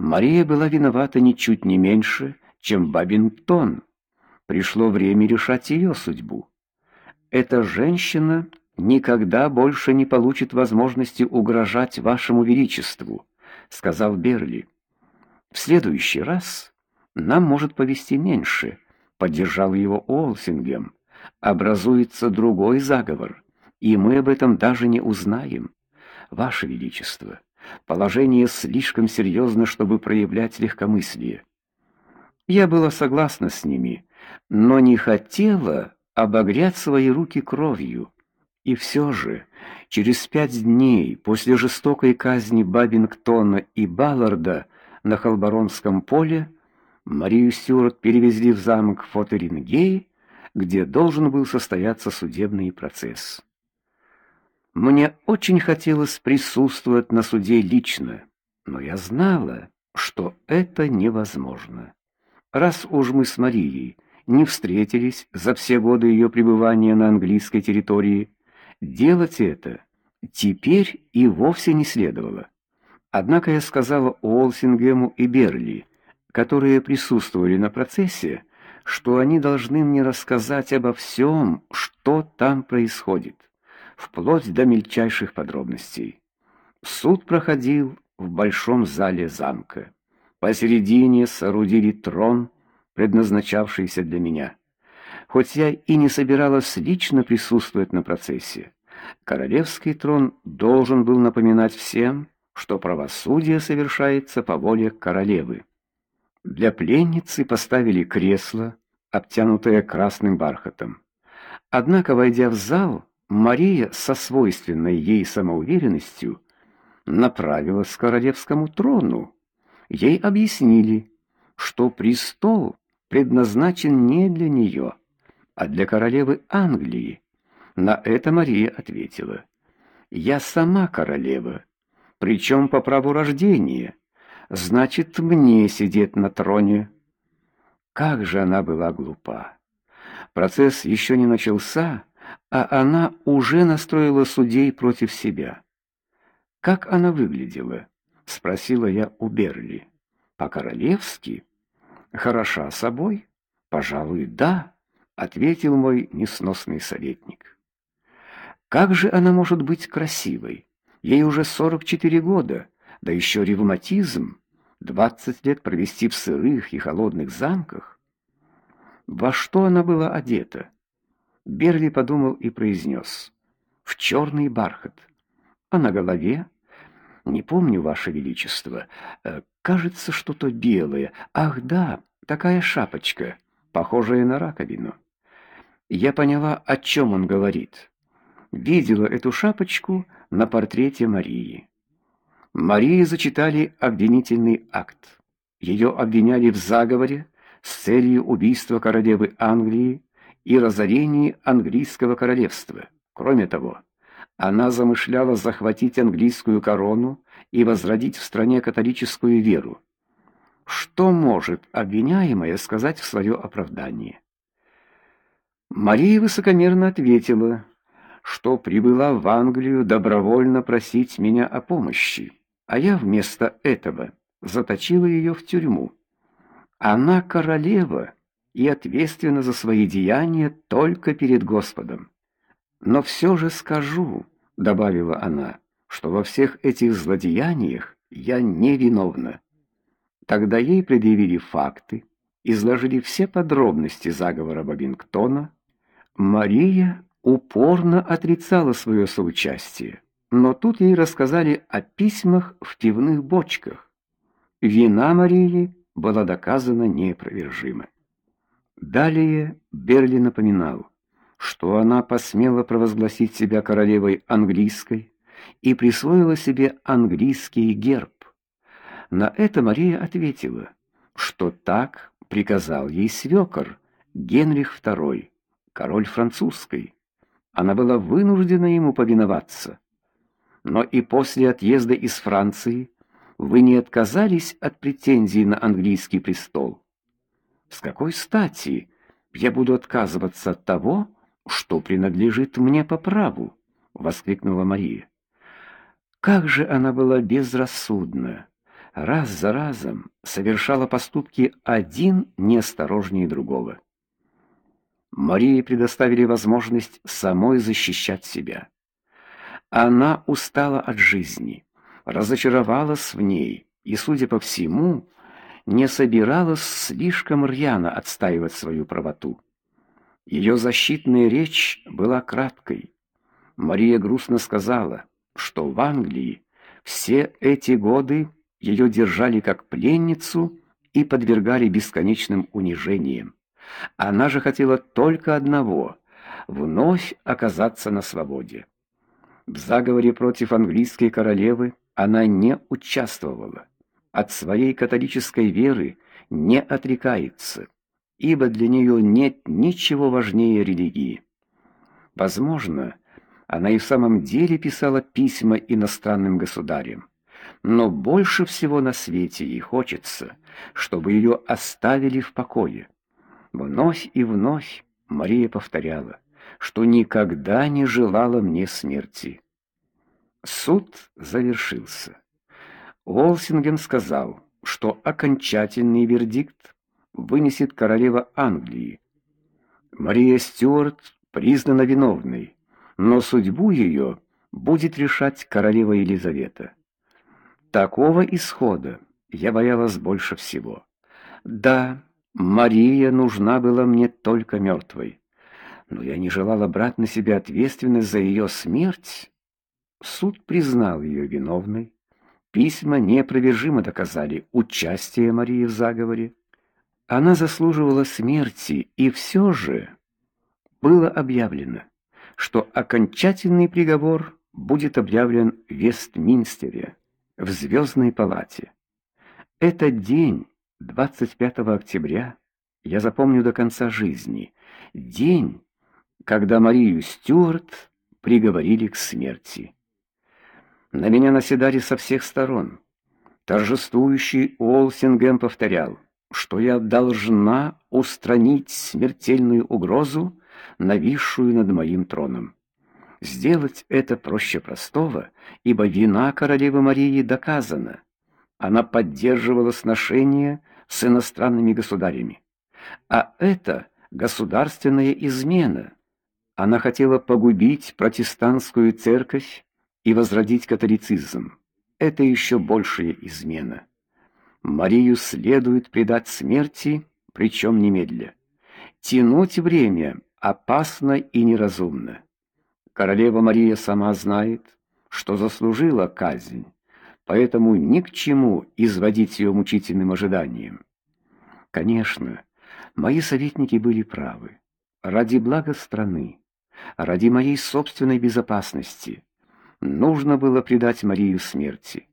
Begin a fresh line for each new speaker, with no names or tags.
Мария была виновата ничуть не меньше, чем Бабингтон. Пришло время решать ее судьбу. Эта женщина никогда больше не получит возможности угрожать вашему величеству, сказал Берли. В следующий раз нам может повести меньше, поддержал его Олсингем. Образуется другой заговор, и мы об этом даже не узнаем. Ваше величество, положение слишком серьезно, чтобы проявлять легкомыслие. Я была согласна с ними, но не хотела обогрять свои руки кровью. И все же, через пять дней после жестокой казни Бабингтона и Балларда на Халбаронском поле Марию Стюарт перевезли в замок Фотерингей, где должен был состояться судебный процесс. Мне очень хотелось присутствовать на суде лично, но я знала, что это невозможно. Раз уж мы с Марией не встретились за все годы ее пребывания на английской территории, делать это теперь и вовсе не следовало. Однако я сказала Олсингему и Берли, которые присутствовали на процессе, что они должны мне рассказать обо всем, что там происходит, вплоть до мельчайших подробностей. Суд проходил в большом зале замка. Посередине соорудили трон, предназначавшийся для меня. Хоть я и не собиралась лично присутствовать на процессе, королевский трон должен был напоминать всем, что правосудие совершается по воле королевы. Для пленницы поставили кресло, обтянутое красным бархатом. Однако, войдя в зал, Мария со свойственной ей самоуверенностью направилась к королевскому трону. Ей объяснили, что престол предназначен не для нее, а для королевы Англии. На это Мария ответила: "Я сама королева, причем по праву рождения. Значит, мне сидеть на троне". Как же она была глупа. Процесс еще не начался, а она уже настроила судей против себя. Как она выглядела? спросила я у Берли. По-королевски? Хороша собой? Пожалуй, да, ответил мой несносный советник. Как же она может быть красивой? Ей уже 44 года, да еще ревматизм, 20 лет провести в сырых и холодных замках. Во что она была одета? Берли подумал и произнес: "В черный бархат, а на голове не помню, ваше величество. Э, кажется, что-то белое. Ах, да, такая шапочка, похожая на раковину. Я поняла, о чем он говорит. Видела эту шапочку на портрете Марии. Марии зачитали обвинительный акт. Ее обвиняли в заговоре с целью убийства королевы Англии и разорения английского королевства. Кроме того, она замышляла захватить английскую корону и возродить в стране католическую веру. Что может обвиняемая сказать в свое оправдание? Мария высокомерно ответила, что прибыла в Англию добровольно просить меня о помощи, а я вместо этого заточила ее в тюрьму. Она королева и ответственна за свои деяния только перед Господом. Но все же скажу, добавила она, что во всех этих злодеяниях я не виновна. Тогда ей предъявили факты, изложили все подробности заговора Бабингтона. Мария упорно отрицала свое соучастие, но тут ей рассказали о письмах в пивных бочках. Вина Марии была доказана неопровержимо. Далее Берли напоминал, что она посмела провозгласить себя королевой английской и присвоила себе английский герб. На это Мария ответила, что так приказал ей свекор Генрих II, король французской. Она была вынуждена ему повиноваться. Но и после отъезда из Франции вы не отказались от претензий на английский престол. С какой стати я буду отказываться от того, что принадлежит мне по праву, воскликнула Мария. Как же она была безрассудна. раз за разом совершала поступки один неосторожнее другого. Марии предоставили возможность самой защищать себя. Она устала от жизни, разочаровалась в ней и, судя по всему, не собиралась слишком рьяно отстаивать свою правоту. Ее защитная речь была краткой. Мария грустно сказала, что в Англии все эти годы ее держали как пленницу и подвергали бесконечным унижениям. Она же хотела только одного вновь оказаться на свободе. В заговоре против английской королевы она не участвовала. От своей католической веры не отрекается, ибо для нее нет ничего важнее религии. Возможно, она и в самом деле писала письма иностранным государям, но больше всего на свете ей хочется, чтобы ее оставили в покое. Вновь и вновь Мария повторяла, что никогда не желала мне смерти. Суд завершился. Уолсинген сказал, что окончательный вердикт вынесет королева Англии. Мария Стюарт признана виновной, но судьбу ее будет решать королева Елизавета. Такого исхода я боялась больше всего. Да, Мария нужна была мне только мертвой. Но я не желала брать на себя ответственность за ее смерть. Суд признал ее виновной. Письма неопровержимо доказали участие Марии в заговоре. Она заслуживала смерти, и все же было объявлено, что окончательный приговор будет объявлен в Вестминстере, в Звездной палате. Этот день 25 октября я запомню до конца жизни. День, когда Марию Стюарт приговорили к смерти. На меня наседали со всех сторон. Торжествующий Олсингем повторял, что я должна устранить смертельную угрозу, нависшую над моим троном. Сделать это проще простого, ибо вина королевы Марии доказана. Она поддерживала сношения с иностранными государями. А это государственная измена. Она хотела погубить протестантскую церковь и возродить католицизм. Это еще большая измена. Марию следует предать смерти, причем немедля. Тянуть время опасно и неразумно. Королева Мария сама знает, что заслужила казнь поэтому ни к чему изводить ее мучительным ожиданием. Конечно, мои советники были правы. Ради блага страны, ради моей собственной безопасности нужно было предать Марию смерти.